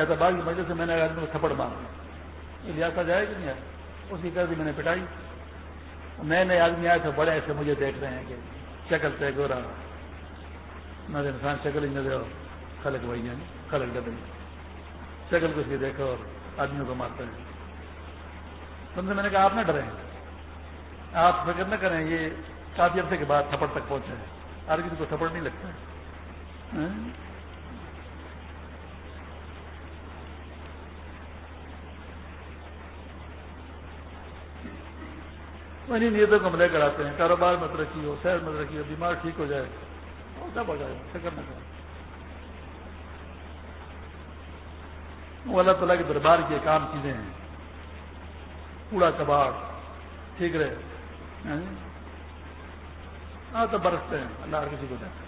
اعتبار کی وجہ سے میں نے آدمی کو تھپڑ مارا لیا جائے کہ نہیں آئے اسی کر میں نے پٹائی۔ نئے نئے آدمی آئے تھے بڑے ایسے مجھے دیکھ رہے ہیں کہ شکل طے گورا نہ انسان شکل ہی نظر خلق بھائی ہیں خلق ڈبے شکل کو بھی دیکھو اور آدمیوں کو مارتے ہیں تم سے میں نے کہا، آپ نہ ڈریں۔ آپ فکر نہ کریں، یہ کافی عرصے کے بعد تھپڑ تک پہنچے۔ ہیں ہر کسی کو تھپڑ نہیں لگتا۔ ہے انہیں نیتوں کو ہم لے کر آتے ہیں کاروبار میں ترقی ہو شہر میں ترقی ہو بیمار ٹھیک ہو جائے۔ اور سب ہو جائے فکر نہ کریں۔ وہ اللہ تعالیٰ کے دربار کی ایک عام چیزیں ہیں۔ کوڑا کباڑ ٹھیک رہے یعنی ہاں, تو برستے ہیں اللہ ہر کسی کو دیکھتے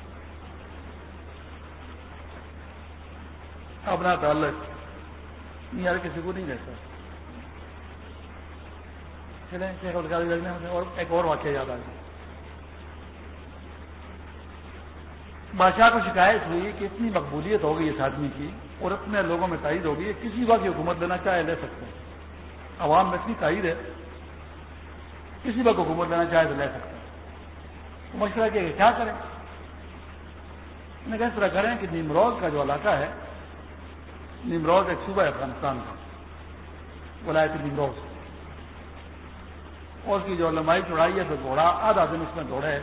اپنا تعلق نہیں ہر کسی کو نہیں دیتا اور ایک اور واقعہ یاد آ گیا۔ بادشاہ کو شکایت ہوئی کہ اتنی مقبولیت ہو گئی اس آدمی کی اور اتنے لوگوں میں تائید ہوگی کسی وقت کی حکومت لینا چاہے لے سکتے ہیں۔ عوام میں اتنی تائید ہے، کسی وقت حکومت لینا چاہے تو لے سکتے ہیں۔ مشورہ کیا کہ کیا کریں؟ اس طرح کریں کہ نیمروز کا جو علاقہ ہے، نیمروز ایک صوبہ ہے افغانستان کا، ولایت نیمروز۔ اور اس کی جو لمبائی چڑھائی ہے تو گھوڑا آدھا دن اس میں دوڑے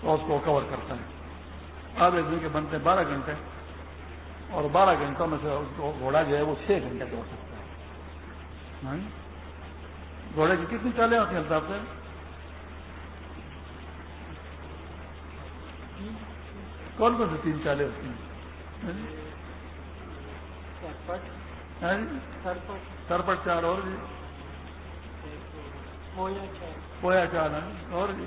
تو اس کو کور کرتا ہے آدھے دن کے بنتے بارہ گھنٹے اور بارہ گھنٹوں میں سے گھوڑا جو ہے وہ چھ گھنٹے دوڑ سکتا ہے۔ ہاں؟ گھوڑے کی کتنی چالیں ہوتی ہیں حساب سے کون کون سی تین چالیں ہوتی ہیں؟ ہاں جی؟ سرپٹ۔ چار اور جی پویا چار اور جی۔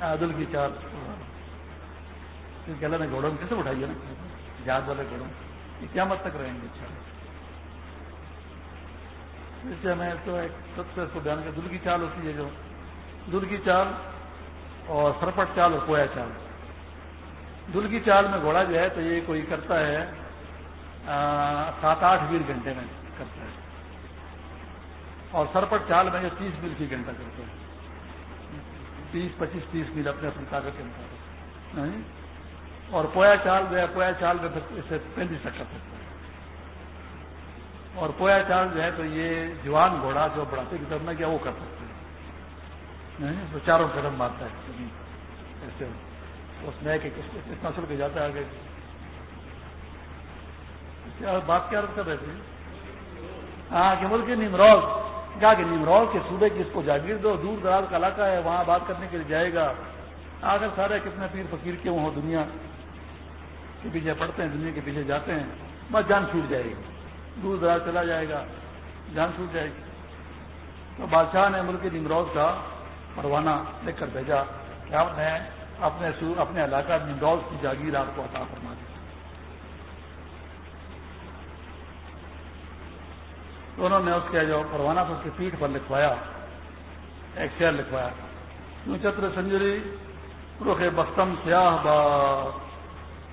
عادل کی چار کیونکہ اللہ نے گھوڑوں کیسے اٹھائی ہے نا؟ یاد والے گھوڑوں۔ یہ کیا مت تک رہیں گے اچھا اس سے ہمیں تو ایک سب سے اس کو بیان کر، دل کی چال ہوتی ہے جو۔ دل کی چال اور سرپٹ چال اور پویا چال۔ دل کی چال میں گھوڑا جو ہے تو یہ کوئی کرتا ہے سات آٹھ بیس گھنٹے میں کرتا ہے۔ اور سرپٹ چال میں جو تیس میل کی گھنٹہ کرتے ہیں۔ تیس، پچیس، تیس میل اپنے اپنی طاقت کے مطابق۔ اور پویا چال جو ہے، پویا چال میں اسے پینتیس تک کر سکتے ہیں اور پویا چال جو ہے تو یہ جوان گھوڑا جو بڑھاتے کی طرف نہ کیا وہ کر سکتے ہیں۔ تو چاروں قدم مارتا ہے۔ ایسے اس میں اتنا سل کے جاتا ہے آگے۔ بات کیا کر رہے تھے ہاں کہ ملک نمروز کہا کہ نمرول کے صوبے کی اس کو جاگیر دو، دور دراز کا علاقہ ہے، وہاں بات کرنے کے لیے جائے گا۔ آخر سارے کتنے پیر فقیر کیوں ہو دنیا کے پیچھے پڑتے ہیں، دنیا کے پیچھے جاتے ہیں۔ بس جان چھوٹ جائے گی۔ دور دراز چلا جائے گا، جان چھوٹ جائے گی۔ تو بادشاہ نے ملک نمروز کا پروانہ لکھ کر بھیجا کہ آپ نے اپنے اپنے علاقہ نمروز کی جاگیر آپ کو عطا فرما دی۔ تو انہوں نے اس کے جو پروانہ اس کی پیٹھ پر لکھوایا، ایک شعر لکھوایا۔ چتر سنجری، رخ بختم سیاہ با،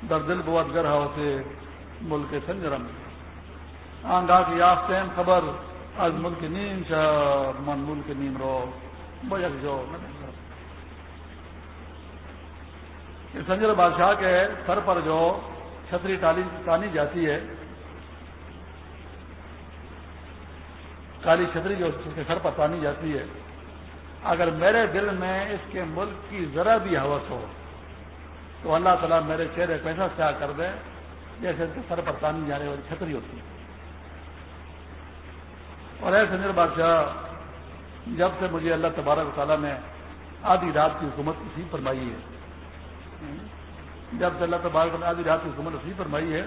در دل بہت گرہ ہوتے ملک سنجرم۔ آنگا کی آفتین خبر، از ملک نیم شاہ من ملک نیم رو بجک جو۔ سنجر بادشاہ کے سر پر جو چھتری ٹانی جاتی ہے کالی چھتری جو اس کے سر پر تانی جاتی ہے، اگر میرے دل میں اس کے ملک کی ذرا بھی حوث ہو، تو اللہ تعالیٰ میرے چہرے پیسہ سیاہ کر دے جیسے اس کے سر پر تانی جانے والی چھتری ہوتی ہے۔ اور اے سنجر بادشاہ، جب سے مجھے اللہ تبارک و تعالیٰ نے آدھی رات کی حکومت اسی فرمائی ہے۔ جب سے اللہ تبارک نے آدھی رات کی حکومت اسی فرمائی ہے،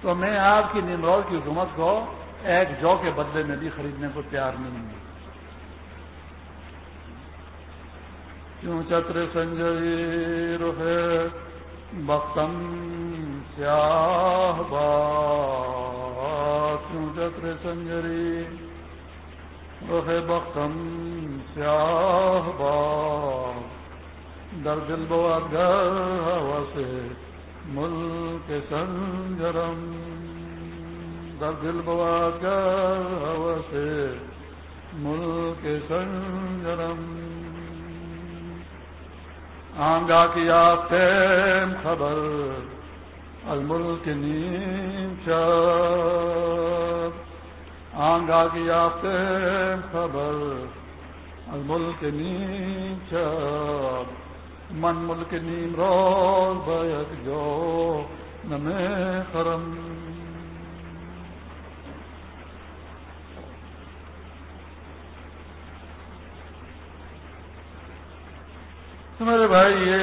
تو میں آپ کی نمرول کی حکومت کو ایک جو کے بدلے میں بھی خریدنے کو تیار نہیں ہے کیوں چتر سنجری روحے بختم سیاہ با کیوں چتر سنجری روحے بختم سیاہ با در دل بواد گھر سے ملک سنجرم۔ دل بواد گھر سے ملک سنجرم۔ آنگا کی آپ خبر، الملک نیم شب۔ آنگا کی آپ خبر، الملک نیم شب۔ من ملک نیم روز بیک جو نمے کرم تو میرے بھائی، یہ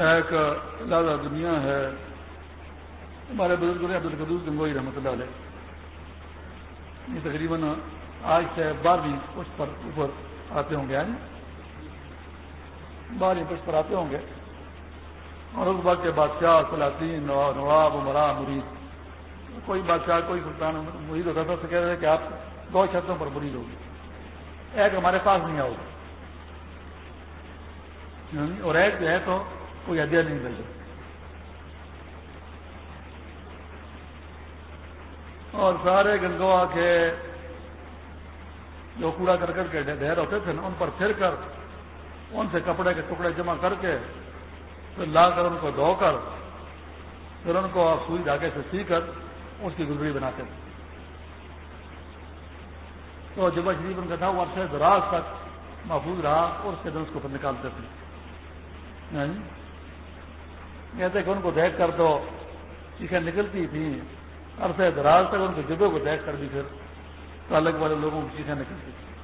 ایک لازہ دنیا ہے۔ ہمارے بزرگ نے عبد القدوس گنگوئی رحمۃ اللہ علیہ، یہ تقریباً آج سے بارہویں پشت پر اوپر آتے ہوں گے آج بارہویں پشت پر آتے ہوں گے۔ اور اس بات کے بادشاہ، سلاطین نواب عمرا مرید۔ کوئی بادشاہ، کوئی سلطان مرید ہوتا تھا کہہ رہے کہ آپ دو شرطوں پر مرید ہوگی۔ ایک ہمارے پاس نہیں آؤ گی اور ایک جو ہے تو کوئی ادیا نہیں مل رہی اور سارے گنگوا کے جو کوڑا کر کر کے ڈھیر ہوتے تھے نا، ان پر پھر کر، ان سے کپڑے کے ٹکڑے جمع کر کے، پھر لا کر ان کو دھو کر، پھر ان کو سوئی دھاگے سے سی کر اس کی گزری بناتے تھے۔ تو جب شریف ان کا تھا، وہ عرصے دراز تک محفوظ رہا اور اس کے دن اس کو پھر نکالتے تھے۔ ہاں جی؟ کہتے کہ ان کو دیکھ کر تو چیخیں نکلتی تھیں۔ عرصے دراز تک ان کے جبے کو دیکھ کر بھی پھر تعلق والے لوگوں کی چیخیں نکلتی تھیں۔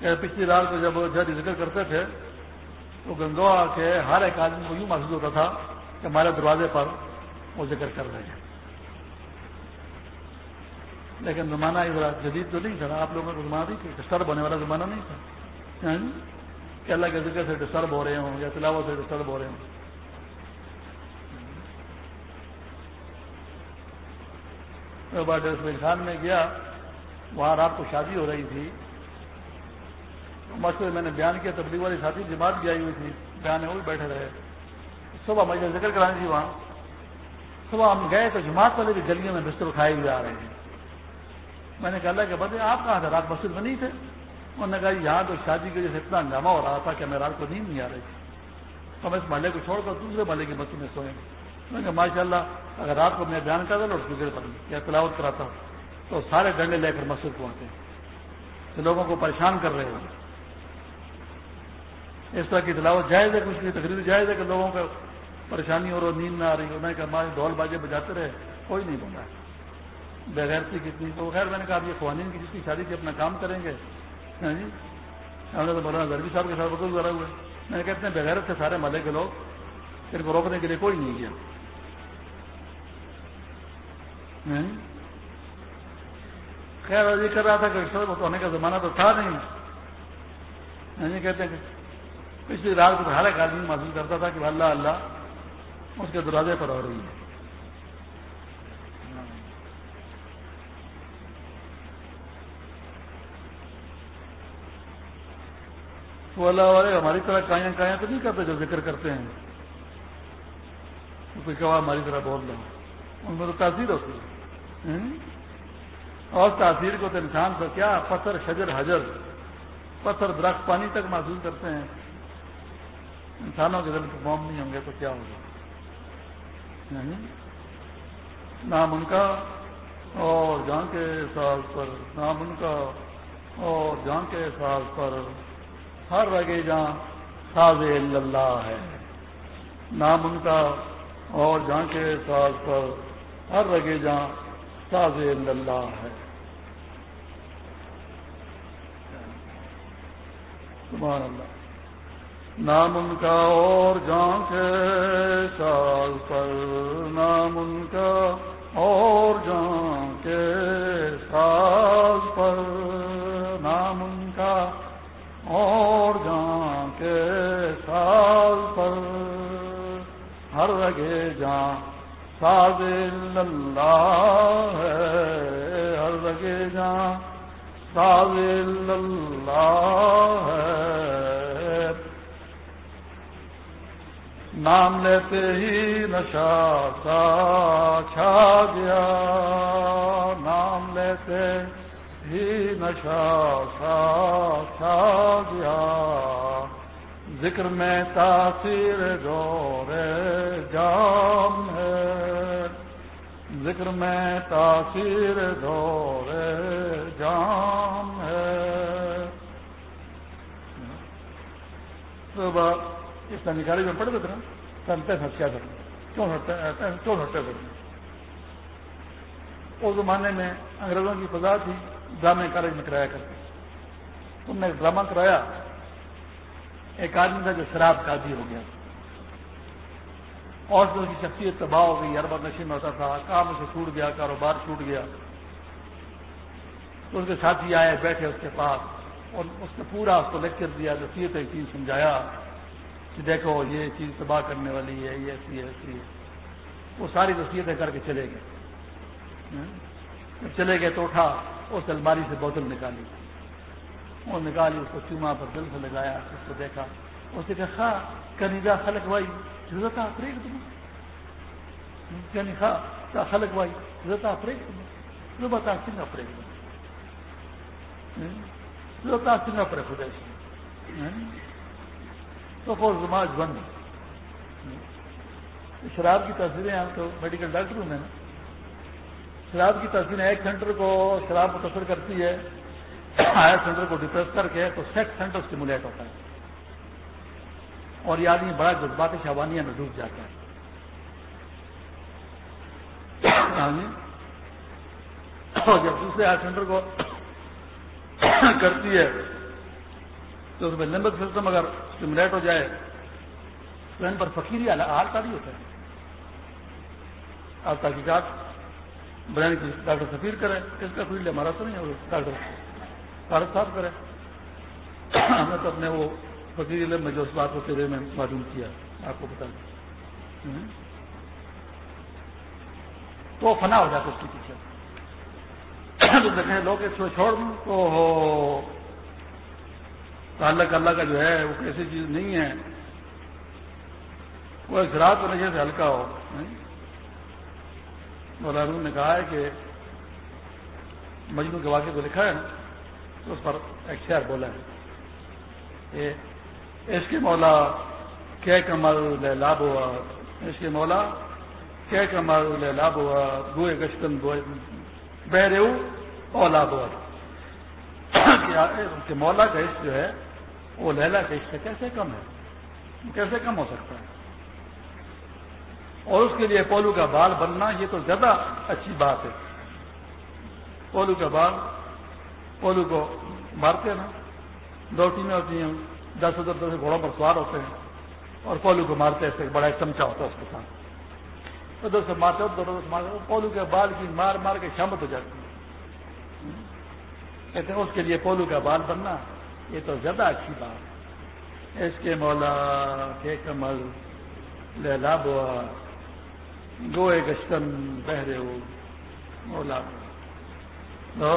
پچھلی رات کو جب جج ذکر کرتے تھے تو گنگوا کے ہر ایک آدمی کو یوں محسوس ہوتا تھا کہ ہمارے دروازے پر وہ ذکر کر رہے ہیں۔ لیکن زمانہ ذرا جدید تو نہیں تھا آپ لوگوں کو زمانہ نہیں ڈسٹرب ہونے والا زمانہ نہیں تھا۔ ہاں جی؟ کہ اللہ کے ذکر سے ڈسٹرب ہو رہے ہوں یا تلاوت سے ڈسٹرب ہو رہے ہوں۔ خان میں گیا، وہاں رات کو شادی ہو رہی تھی۔ مسئلے میں نے بیان کیا، تبلیغ والی ساتھی جماعت بھی آئی ہوئی تھی، بیان وہ بھی بیٹھے رہے۔ صبح مجھے ذکر کرانی تھی وہاں۔ صبح ہم گئے تو جماعت والے بھی گلیوں میں بستر کھائے ہوئے آ رہے ہیں۔ میں نے کہا کہ بدے آپ کہاں تھے؟ رات مسجد میں نہیں تھے۔ انہوں نے کہا، یہاں تو شادی کے جیسے اتنا ہنگامہ ہو رہا تھا کہ میں رات کو نیند نہیں آ رہی تھی۔ تو ہم اس محلے کو چھوڑ کر دوسرے محلے کی مسجد میں سوئیں میں نے کہا ماشاء اللہ اگر رات کو میں بیان کر دوں اور پر یا تلاوت کراتا تو سارے ڈنڈے لے کر مسجد پہنچے تو لوگوں کو پریشان کر رہے ہوں اس طرح کی تلاوت جائز ہے، کچھ کی تقریر جائز ہے کہ لوگوں کا پریشانی اور نیند نہ آ رہی ہو۔ میں کہ ہمارے ڈھول باجے بجاتے رہے، کوئی نہیں بولا بغیر کی کتنی تو خیر، میں نے کہا یہ خوانین کی جس کی شادی کی اپنا کام کریں گے۔ ہاں جی؟ ہم نے تو زربی صاحب کے ساتھ بدل ہوئے۔ میں نے کہتے ہیں بغیر سے سارے ملے کے لوگ ان کو روکنے کے لیے کوئی نہیں کیا۔ ہاں جی؟ خیر یہ کر رہا تھا کہ ہونے کا زمانہ تو تھا نہیں۔ ہاں جی، کہتے ہیں کہ پچھلی رات کو ہر ایک آدمی محسوس کرتا تھا کہ اللہ اللہ اس کے دروازے پر ہو رہی ہے۔ تو اللہ والے ہماری طرح کائیں کائیں تو نہیں کرتے جو ذکر کرتے ہیں۔ کوئی کہا ہماری طرح بول رہا ان میں تو تاثیر ہوتی ہے۔ اور تاثیر کو تو انسان کو کیا؟ پتھر، شجر، حجر۔ پتھر درخت پانی تک محسوس کرتے ہیں۔ انسانوں کے دل کو موم نہیں ہوں گے تو کیا ہوگا؟ نام ان کا اور جان کے احساس پر، نام ان کا اور جان کے احساس پر ہر رگے جہاں ساز اللہ ہے۔ نام ان کا اور جان کے احساس پر ہر رگے جہاں ساز اللہ ہے۔ سبحان اللہ۔ نام ان کا اور جان کے سال پر نام ان کا اور جان کے سال پر نام ان کا اور جان کے سال پر ہر رگے جان ساز اللہ ہے، ہر رگے جان ساز اللہ ہے۔ نام لیتے ہی نشا سا چھا گیا نام لیتے ہی نشا سا چھا گیا ذکر میں تاثیر دور جام ہے۔ ذکر میں تاثیر دور جام ہے۔ صبح اس طرح میں پڑھ دیتے نا سنتے کیا کریں کیوں ہٹتے اس زمانے میں انگریزوں کی فضا تھی ڈرامے کالج میں کرایا کرتے تم نے ڈرامہ کرایا ایک آدمی تھا جو شراب کا ہو گیا اور اس کی شخصیت تباہ ہو گئی اربا نشے میں ہوتا تھا کام اسے چھوٹ گیا کاروبار چھوٹ گیا تو اس کے ساتھی آئے بیٹھے اس کے پاس اور اس نے پورا اس کو لیکچر دیا نصیحت ایک چیز سمجھایا کہ دیکھو یہ چیز تباہ کرنے والی ہے، یہ ایسی ہے ایسی ہے۔ وہ ساری نصیحتیں کر کے چلے گئے۔ جب چلے گئے تو اٹھا، اس الماری سے بوتل نکالی۔ وہ نکالی، اس کو چوما پر دل سے لگایا، اس کو دیکھا۔ اس نے کہا کنیجا خلق بھائی ضرورت افریق تم یعنی خا خلق بھائی ضرورت افریق تم جو بتا سنگا افریق جو بتا پر خدا تو فور زماج بند شراب کی تصویریں ہم تو میڈیکل ڈاکٹر ہوں میں شراب کی تصویریں ایک سینٹر کو شراب متاثر کرتی ہے ہائر سینٹر کو ڈپریس کر کے تو سیکس سینٹر اسٹیمولیٹ ہوتا ہے۔ اور یہ آدمی بڑا جذباتی شوانیہ میں ڈوب جاتا ہے۔ ہاں جی۔ اور جب دوسرے ہائر سینٹر کو کرتی ہے تو اس میں لمبر سسٹم اگر اسٹیمولیٹ ہو جائے، تو ان پر فقیری حال تاری ہوتا ہے۔ آپ تحقیقات برین کی ڈاکٹر سفیر کرے کس کا فیلڈ ہمارا تو نہیں ہے ڈاکٹر فارغ صاحب کرے ہم نے تو اپنے وہ فقیر علم میں جو اس بات کو تیرے میں معلوم کیا، آپ کو بتا دیں تو فنا ہو جاتا اس کے پیچھے۔ تو دیکھیں لوگ اس کو چھوڑ دوں۔ تو ہو اللہ کا جو ہے وہ کیسی چیز نہیں ہے۔ کوئی شراب تو نہیں سے ہلکا ہو۔ مولا نے کہا ہے کہ مجموع کے واقعے کو لکھا ہے نا اس پر ایک شہر بولا ہے۔ اس کے مولا کیا کمل لے لاب ہوا اس کے مولا کیا کمل لے لاب ہوا گوئے گشتن بہرے اور لاب ہوا کہ مولا کا عشق جو ہے وہ لیلا کا عشق کیسے کم ہے؟ کیسے کم ہو سکتا ہے؟ اور اس کے لیے پولو کا بال بننا یہ تو زیادہ اچھی بات ہے۔ پولو کا بال، پولو کو مارتے ہیں۔ نا دو ٹیمیں ہوتی ہیں، دس ہزار دس گھوڑوں پر سوار ہوتے ہیں اور پولو کو مارتے ہیں بڑا ایک چمچا ہوتا ہے اس کے ساتھ۔ ادھر سے مارتے دونوں سے مارتے پولو کے بال کی مار مار کے شامت ہو جاتی ہے۔ کہتے ہیں اس کے لیے پولو کا بال بننا یہ تو زیادہ اچھی بات ہے۔ اس کے مولا کے کمل لہلا بوا، گوئے گشتن بہرے ہو، مولا لا